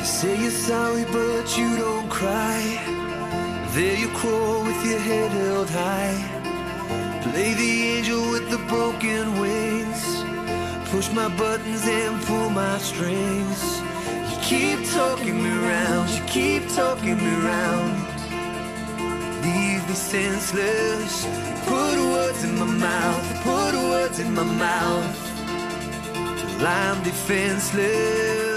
You say you're sorry, but you don't cry. There you crawl with your head held high. Play the angel with the broken wings. Push my buttons and pull my strings. You keep talking me round, you keep talking me round. Leave me senseless. Put words in my mouth, put words in my mouth. Till I'm defenseless.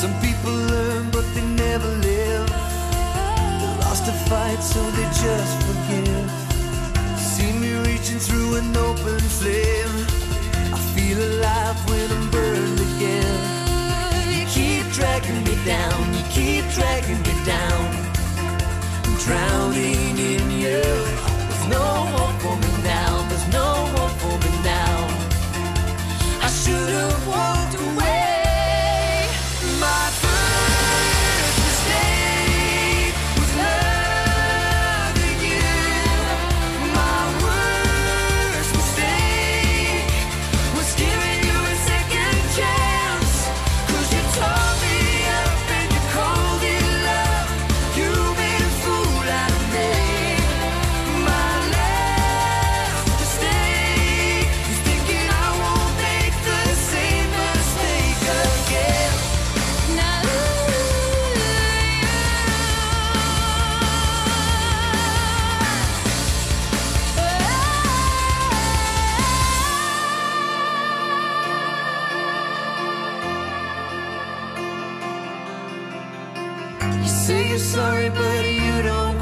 Some people learn, but they never live. They lost a fight, so they just forgive. You say you're sorry, but you don't